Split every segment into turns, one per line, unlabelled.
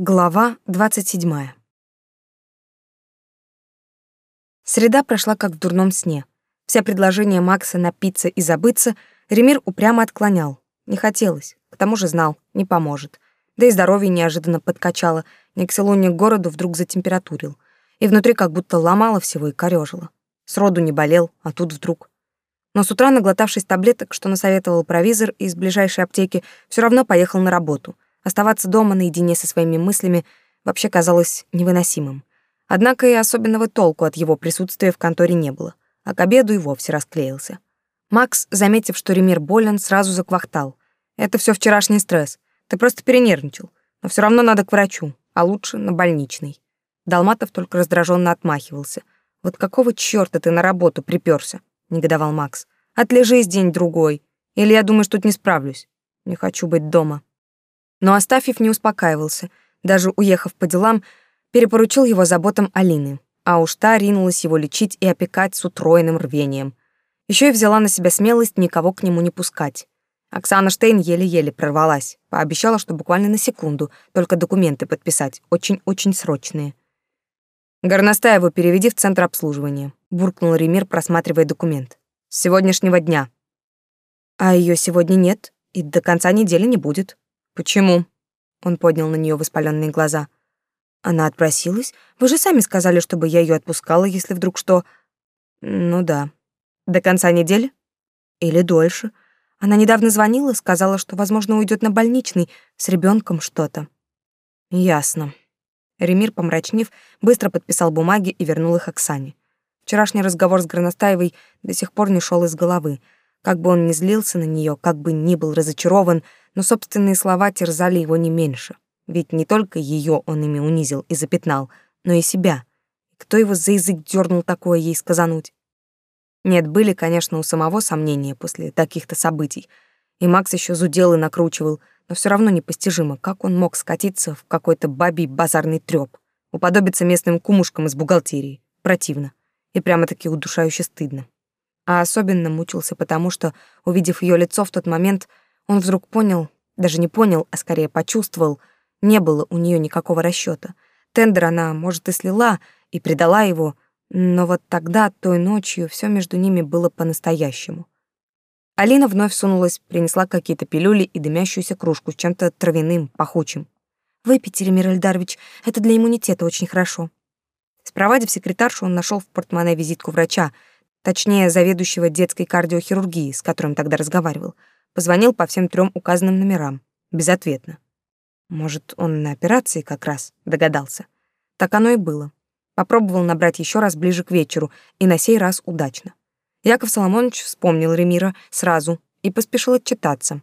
Глава 27. Среда прошла как в дурном сне. Вся предложение Макса напиться и забыться Ремир упрямо отклонял. Не хотелось, к тому же знал, не поможет. Да и здоровье неожиданно подкачало, ни к селу, ни к городу вдруг затемпературил. И внутри как будто ломало всего и корёжило. Сроду не болел, а тут вдруг. Но с утра, наглотавшись таблеток, что насоветовал провизор из ближайшей аптеки, все равно поехал на работу — Оставаться дома наедине со своими мыслями вообще казалось невыносимым. Однако и особенного толку от его присутствия в конторе не было, а к обеду и вовсе расклеился. Макс, заметив, что Ремир болен, сразу заквахтал. «Это все вчерашний стресс. Ты просто перенервничал. Но все равно надо к врачу, а лучше на больничный». Долматов только раздраженно отмахивался. «Вот какого чёрта ты на работу приперся? негодовал Макс. «Отлежись день-другой. Или я думаю, что тут не справлюсь. Не хочу быть дома». Но Астафьев не успокаивался, даже уехав по делам, перепоручил его заботам Алины, а уж та ринулась его лечить и опекать с утроенным рвением. Еще и взяла на себя смелость никого к нему не пускать. Оксана Штейн еле-еле прорвалась, пообещала, что буквально на секунду, только документы подписать, очень-очень срочные. «Горностаеву переведи в центр обслуживания», — буркнул Ремир, просматривая документ. «С сегодняшнего дня». «А ее сегодня нет, и до конца недели не будет», «Почему?» Он поднял на нее воспаленные глаза. Она отпросилась. «Вы же сами сказали, чтобы я ее отпускала, если вдруг что...» «Ну да. До конца недели?» «Или дольше. Она недавно звонила, сказала, что, возможно, уйдет на больничный, с ребенком что-то». «Ясно». Ремир, помрачнев, быстро подписал бумаги и вернул их Оксане. Вчерашний разговор с Горностаевой до сих пор не шел из головы — как бы он ни злился на нее, как бы ни был разочарован, но собственные слова терзали его не меньше. Ведь не только ее он ими унизил и запятнал, но и себя. Кто его за язык дернул такое ей сказануть? Нет, были, конечно, у самого сомнения после таких-то событий. И Макс еще зудел и накручивал, но все равно непостижимо, как он мог скатиться в какой-то бабий базарный трёп, уподобиться местным кумушкам из бухгалтерии. Противно. И прямо-таки удушающе стыдно а особенно мучился потому, что, увидев ее лицо в тот момент, он вдруг понял, даже не понял, а скорее почувствовал, не было у нее никакого расчета. Тендер она, может, и слила, и предала его, но вот тогда, той ночью, все между ними было по-настоящему. Алина вновь сунулась, принесла какие-то пилюли и дымящуюся кружку с чем-то травяным, пахучим. «Выпейте, Ремир Эльдарович, это для иммунитета очень хорошо». Спровадив секретаршу, он нашел в портмоне визитку врача — точнее заведующего детской кардиохирургии, с которым тогда разговаривал, позвонил по всем трем указанным номерам. Безответно. Может, он на операции как раз, догадался. Так оно и было. Попробовал набрать еще раз ближе к вечеру, и на сей раз удачно. Яков Соломонович вспомнил Ремира сразу и поспешил отчитаться.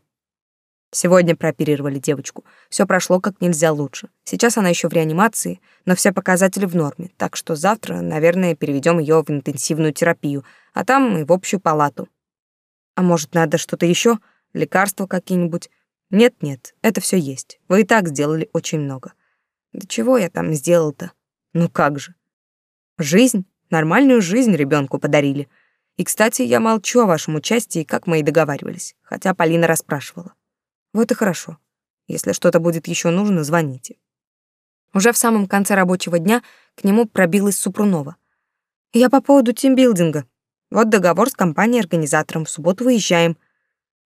Сегодня прооперировали девочку. Все прошло как нельзя лучше. Сейчас она еще в реанимации, но все показатели в норме, так что завтра, наверное, переведем ее в интенсивную терапию, а там и в общую палату. А может, надо что-то еще? Лекарства какие-нибудь? Нет-нет, это все есть. Вы и так сделали очень много. Да чего я там сделал-то? Ну как же? Жизнь, нормальную жизнь ребенку подарили. И, кстати, я молчу о вашем участии, как мы и договаривались, хотя Полина расспрашивала. Вот и хорошо. Если что-то будет еще нужно, звоните. Уже в самом конце рабочего дня к нему пробилась Супрунова. Я по поводу тимбилдинга. Вот договор с компанией-организатором. В субботу выезжаем.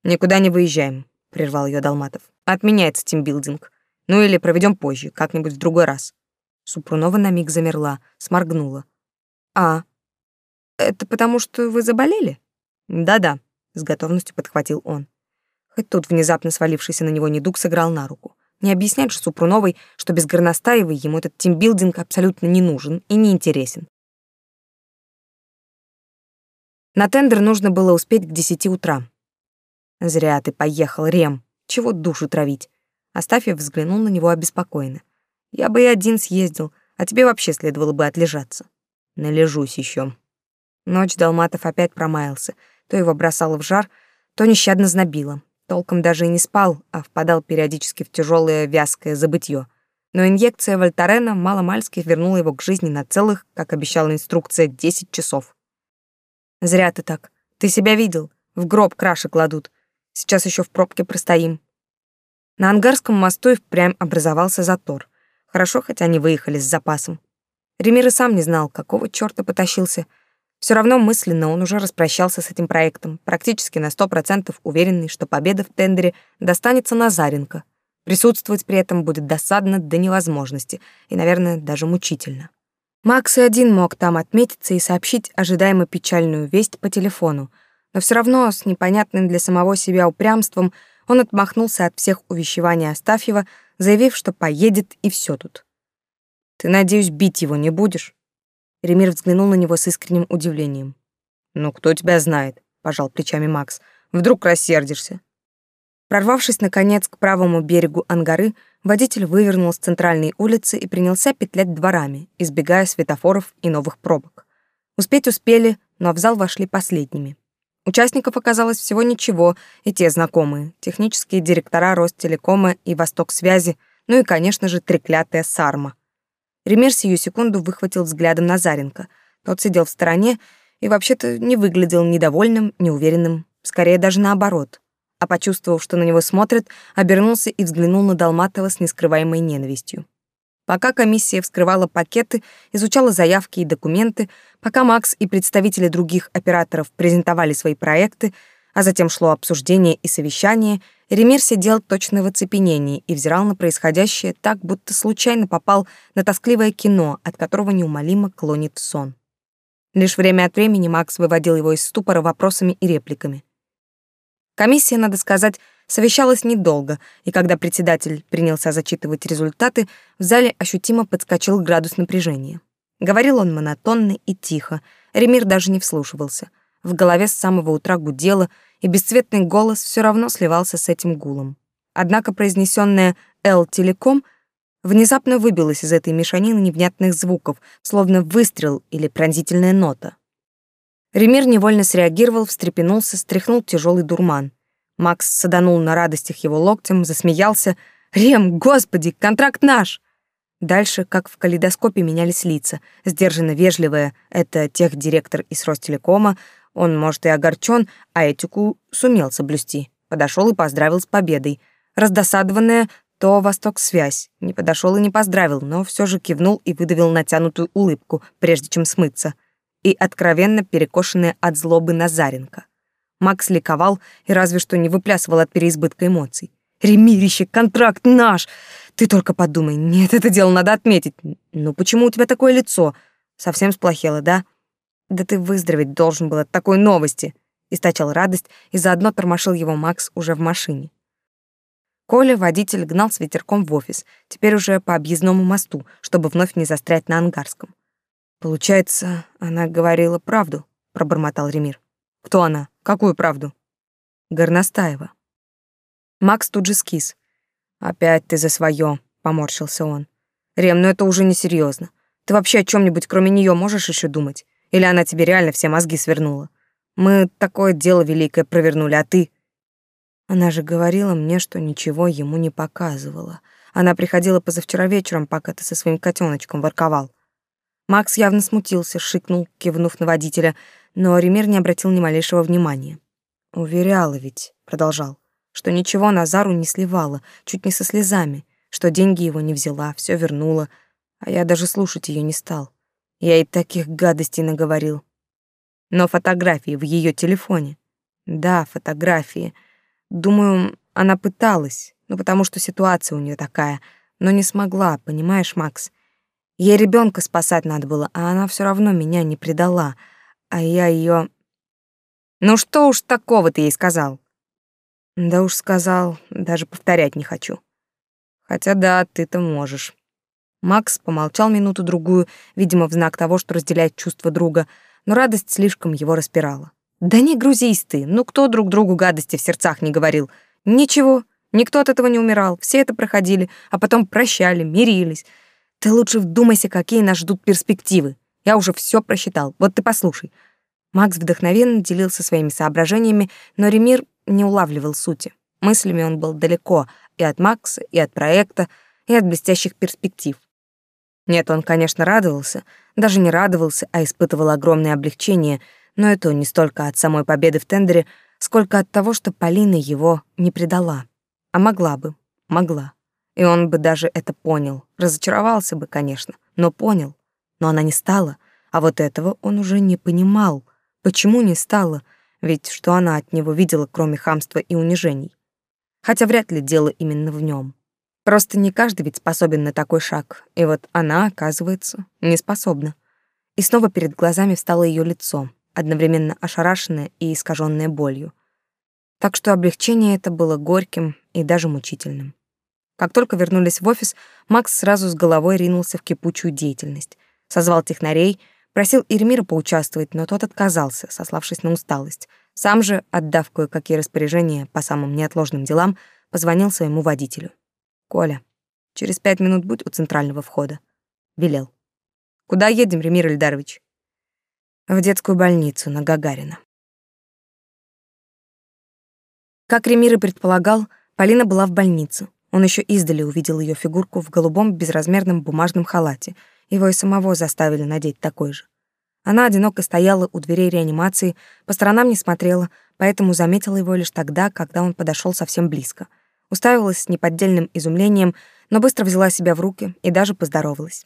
Никуда не выезжаем, прервал ее Долматов. Отменяется тимбилдинг. Ну или проведем позже, как-нибудь в другой раз. Супрунова на миг замерла, сморгнула. А, это потому что вы заболели? Да-да, с готовностью подхватил он. И тут внезапно свалившийся на него недуг сыграл на руку. Не объяснять же Супруновой, что без Горностаевой ему этот тимбилдинг абсолютно не нужен и не интересен. На тендер нужно было успеть к десяти утра. «Зря ты поехал, Рем. Чего душу травить?» Астафьев взглянул на него обеспокоенно. «Я бы и один съездил, а тебе вообще следовало бы отлежаться». «Належусь еще. Ночь Долматов опять промаялся. То его бросало в жар, то нещадно знобило толком даже и не спал, а впадал периодически в тяжелое вязкое забытье. Но инъекция Вольтарена маломальски вернула его к жизни на целых, как обещала инструкция, 10 часов. «Зря ты так. Ты себя видел. В гроб краши кладут. Сейчас еще в пробке простоим». На Ангарском мосту и впрямь образовался затор. Хорошо, хотя они выехали с запасом. Ремир и сам не знал, какого черта потащился — все равно мысленно он уже распрощался с этим проектом, практически на 100% уверенный, что победа в тендере достанется Назаренко. Присутствовать при этом будет досадно до невозможности и, наверное, даже мучительно. Макс и один мог там отметиться и сообщить ожидаемо печальную весть по телефону, но все равно с непонятным для самого себя упрямством он отмахнулся от всех увещеваний Астафьева, заявив, что поедет и все тут. «Ты, надеюсь, бить его не будешь?» Ремир взглянул на него с искренним удивлением. «Ну, кто тебя знает?» — пожал плечами Макс. «Вдруг рассердишься?» Прорвавшись, наконец, к правому берегу Ангары, водитель вывернул с центральной улицы и принялся петлять дворами, избегая светофоров и новых пробок. Успеть успели, но в зал вошли последними. Участников оказалось всего ничего, и те знакомые, технические директора Ростелекома и Восток связи, ну и, конечно же, треклятая Сарма. Ремер сию секунду выхватил взглядом Назаренко. Тот сидел в стороне и вообще-то не выглядел недовольным, неуверенным, скорее даже наоборот. А почувствовав, что на него смотрят, обернулся и взглянул на Долматова с нескрываемой ненавистью. Пока комиссия вскрывала пакеты, изучала заявки и документы, пока Макс и представители других операторов презентовали свои проекты, а затем шло обсуждение и совещание — Ремир сидел точно в оцепенении и взирал на происходящее так, будто случайно попал на тоскливое кино, от которого неумолимо клонит сон. Лишь время от времени Макс выводил его из ступора вопросами и репликами. Комиссия, надо сказать, совещалась недолго, и когда председатель принялся зачитывать результаты, в зале ощутимо подскочил градус напряжения. Говорил он монотонно и тихо, Ремир даже не вслушивался. В голове с самого утра гудело — и бесцветный голос все равно сливался с этим гулом. Однако произнесенное «Л телеком» внезапно выбилось из этой мешанины невнятных звуков, словно выстрел или пронзительная нота. Ремир невольно среагировал, встрепенулся, стряхнул тяжелый дурман. Макс саданул на радостях его локтем, засмеялся. «Рем, господи, контракт наш!» Дальше, как в калейдоскопе, менялись лица. Сдержанно вежливая — это техдиректор из Ростелекома — он, может, и огорчен, а Этику сумел соблюсти. Подошел и поздравил с победой. Раздосадованная, то восток связь. Не подошел и не поздравил, но все же кивнул и выдавил натянутую улыбку, прежде чем смыться. И откровенно перекошенная от злобы Назаренко. Макс ликовал и разве что не выплясывал от переизбытка эмоций. «Ремирище, контракт наш! Ты только подумай, нет, это дело надо отметить. Ну почему у тебя такое лицо? Совсем сплохело, да?» «Да ты выздороветь должен был от такой новости!» — источал радость и заодно тормошил его Макс уже в машине. Коля, водитель, гнал с ветерком в офис, теперь уже по объездному мосту, чтобы вновь не застрять на Ангарском. «Получается, она говорила правду», — пробормотал Ремир. «Кто она? Какую правду?» «Горностаева». Макс тут же скис. «Опять ты за свое», — поморщился он. «Рем, ну это уже несерьезно. Ты вообще о чем нибудь кроме нее можешь еще думать? Или она тебе реально все мозги свернула? Мы такое дело великое провернули, а ты...» Она же говорила мне, что ничего ему не показывала. Она приходила позавчера вечером, пока ты со своим котеночком ворковал. Макс явно смутился, шикнул, кивнув на водителя, но Ремир не обратил ни малейшего внимания. «Уверяла ведь», — продолжал, — «что ничего Назару не сливала, чуть не со слезами, что деньги его не взяла, все вернула, а я даже слушать ее не стал. Я и таких гадостей наговорил. Но фотографии в ее телефоне. Да, фотографии. Думаю, она пыталась, ну потому что ситуация у нее такая, но не смогла, понимаешь, Макс? Ей ребенка спасать надо было, а она все равно меня не предала, а я ее. Ну что уж такого ты ей сказал? Да уж сказал, даже повторять не хочу. Хотя да, ты-то можешь. Макс помолчал минуту-другую, видимо, в знак того, что разделяет чувства друга, но радость слишком его распирала. «Да не грузись ты, ну кто друг другу гадости в сердцах не говорил? Ничего, никто от этого не умирал, все это проходили, а потом прощали, мирились. Ты лучше вдумайся, какие нас ждут перспективы. Я уже все просчитал, вот ты послушай». Макс вдохновенно делился своими соображениями, но Ремир не улавливал сути. Мыслями он был далеко и от Макса, и от проекта, и от блестящих перспектив. Нет, он, конечно, радовался, даже не радовался, а испытывал огромное облегчение, но это не столько от самой победы в тендере, сколько от того, что Полина его не предала. А могла бы, могла. И он бы даже это понял. Разочаровался бы, конечно, но понял. Но она не стала, а вот этого он уже не понимал. Почему не стала? Ведь что она от него видела, кроме хамства и унижений? Хотя вряд ли дело именно в нем. Просто не каждый ведь способен на такой шаг, и вот она, оказывается, не способна. И снова перед глазами встало ее лицо, одновременно ошарашенное и искаженное болью. Так что облегчение это было горьким и даже мучительным. Как только вернулись в офис, Макс сразу с головой ринулся в кипучую деятельность. Созвал технарей, просил Эрмира поучаствовать, но тот отказался, сославшись на усталость. Сам же, отдав кое-какие распоряжения по самым неотложным делам, позвонил своему водителю. «Коля, через пять минут будь у центрального входа», — велел. «Куда едем, Ремир Ильдарович?» «В детскую больницу на Гагарина». Как Ремир и предполагал, Полина была в больнице. Он еще издали увидел ее фигурку в голубом безразмерном бумажном халате. Его и самого заставили надеть такой же. Она одиноко стояла у дверей реанимации, по сторонам не смотрела, поэтому заметила его лишь тогда, когда он подошел совсем близко — уставилась с неподдельным изумлением, но быстро взяла себя в руки и даже поздоровалась.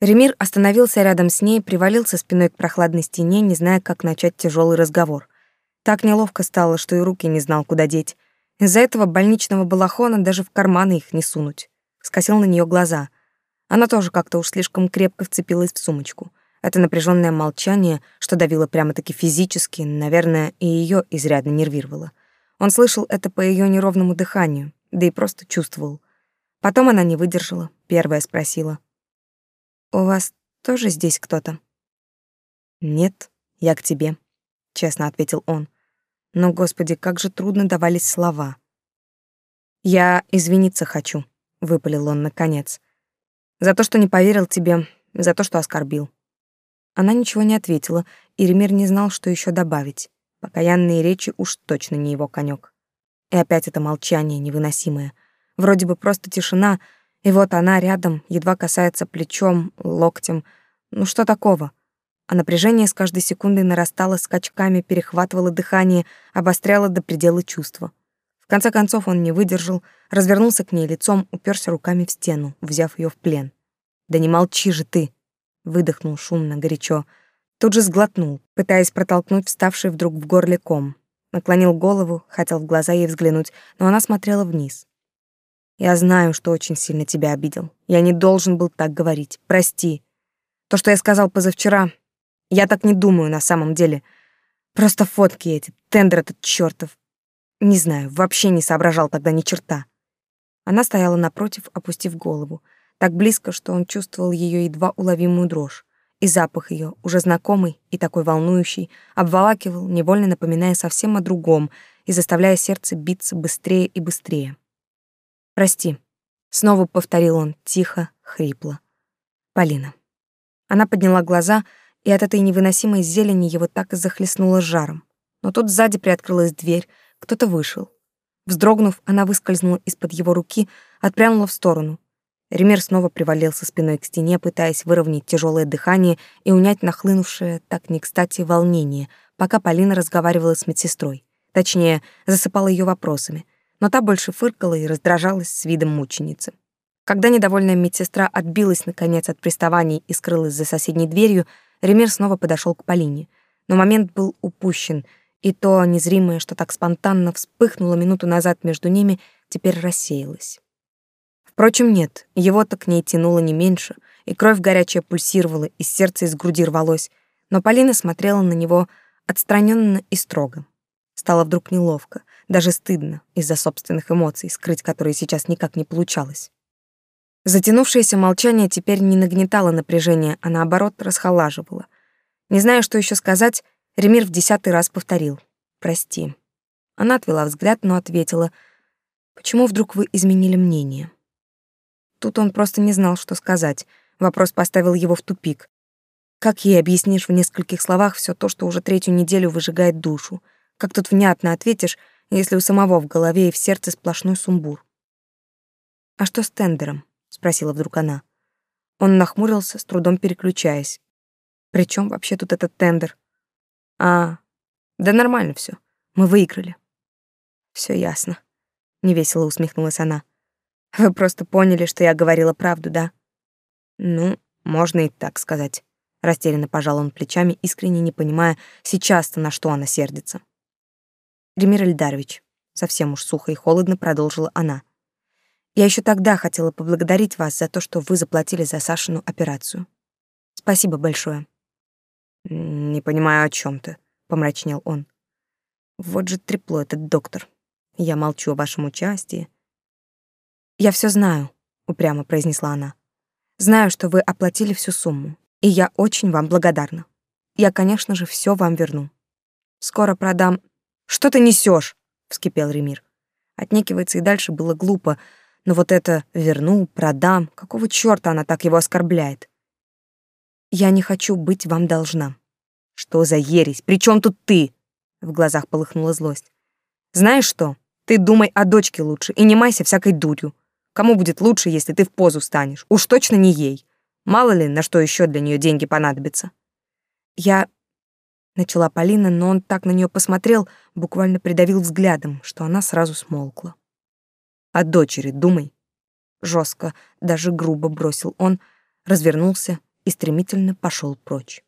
Ремир остановился рядом с ней, привалился спиной к прохладной стене, не зная, как начать тяжелый разговор. Так неловко стало, что и руки не знал, куда деть. Из-за этого больничного балахона даже в карманы их не сунуть. Скосил на нее глаза. Она тоже как-то уж слишком крепко вцепилась в сумочку. Это напряженное молчание, что давило прямо-таки физически, наверное, и ее изрядно нервировало. Он слышал это по ее неровному дыханию, да и просто чувствовал. Потом она не выдержала, первая спросила. «У вас тоже здесь кто-то?» «Нет, я к тебе», — честно ответил он. Но, господи, как же трудно давались слова. «Я извиниться хочу», — выпалил он наконец. «За то, что не поверил тебе, за то, что оскорбил». Она ничего не ответила, и Ремир не знал, что еще добавить. Покаянные речи уж точно не его конек. И опять это молчание невыносимое. Вроде бы просто тишина, и вот она рядом, едва касается плечом, локтем. Ну что такого? А напряжение с каждой секундой нарастало скачками, перехватывало дыхание, обостряло до предела чувства. В конце концов он не выдержал, развернулся к ней лицом, уперся руками в стену, взяв ее в плен. «Да не молчи же ты!» — выдохнул шумно, горячо — Тут же сглотнул, пытаясь протолкнуть вставший вдруг в горле ком. Наклонил голову, хотел в глаза ей взглянуть, но она смотрела вниз. «Я знаю, что очень сильно тебя обидел. Я не должен был так говорить. Прости. То, что я сказал позавчера, я так не думаю на самом деле. Просто фотки эти, тендер этот чертов. Не знаю, вообще не соображал тогда ни черта». Она стояла напротив, опустив голову, так близко, что он чувствовал ее едва уловимую дрожь. И запах ее, уже знакомый и такой волнующий, обволакивал, невольно напоминая совсем о другом и заставляя сердце биться быстрее и быстрее. «Прости», — снова повторил он, тихо, хрипло. «Полина». Она подняла глаза, и от этой невыносимой зелени его так и захлестнуло жаром. Но тут сзади приоткрылась дверь, кто-то вышел. Вздрогнув, она выскользнула из-под его руки, отпрянула в сторону, Ремер снова привалился спиной к стене, пытаясь выровнять тяжелое дыхание и унять нахлынувшее так не кстати волнение, пока Полина разговаривала с медсестрой. Точнее, засыпала ее вопросами, но та больше фыркала и раздражалась с видом мученицы. Когда недовольная медсестра отбилась, наконец, от приставаний и скрылась за соседней дверью, Ремер снова подошел к Полине. Но момент был упущен, и то незримое, что так спонтанно вспыхнуло минуту назад между ними, теперь рассеялось. Впрочем, нет, его-то к ней тянуло не меньше, и кровь горячая пульсировала, и сердце из груди рвалось, но Полина смотрела на него отстраненно и строго. Стало вдруг неловко, даже стыдно из-за собственных эмоций, скрыть которые сейчас никак не получалось. Затянувшееся молчание теперь не нагнетало напряжение, а наоборот расхолаживало. Не зная, что еще сказать, Ремир в десятый раз повторил «Прости». Она отвела взгляд, но ответила «Почему вдруг вы изменили мнение?» Тут он просто не знал, что сказать. Вопрос поставил его в тупик. Как ей объяснишь в нескольких словах все то, что уже третью неделю выжигает душу? Как тут внятно ответишь, если у самого в голове и в сердце сплошной сумбур? «А что с тендером?» — спросила вдруг она. Он нахмурился, с трудом переключаясь. «При чем вообще тут этот тендер?» «А, да нормально все. Мы выиграли». Все ясно», — невесело усмехнулась она. Вы просто поняли, что я говорила правду, да? Ну, можно и так сказать. Растерянно пожал он плечами, искренне не понимая сейчас-то, на что она сердится. Ремир Эльдарович, совсем уж сухо и холодно продолжила она. Я еще тогда хотела поблагодарить вас за то, что вы заплатили за Сашину операцию. Спасибо большое. Не понимаю, о чем ты, помрачнел он. Вот же трепло этот доктор. Я молчу о вашем участии, «Я все знаю», — упрямо произнесла она. «Знаю, что вы оплатили всю сумму, и я очень вам благодарна. Я, конечно же, все вам верну. Скоро продам...» «Что ты несешь? вскипел Ремир. Отнекивается и дальше было глупо, но вот это «верну», «продам», какого чёрта она так его оскорбляет? «Я не хочу быть вам должна». «Что за ересь? При чем тут ты?» В глазах полыхнула злость. «Знаешь что? Ты думай о дочке лучше и не майся всякой дурью. Кому будет лучше, если ты в позу станешь? Уж точно не ей. Мало ли, на что еще для нее деньги понадобятся. Я... Начала Полина, но он так на нее посмотрел, буквально придавил взглядом, что она сразу смолкла. «О дочери думай!» Жестко, даже грубо бросил он, развернулся и стремительно пошел прочь.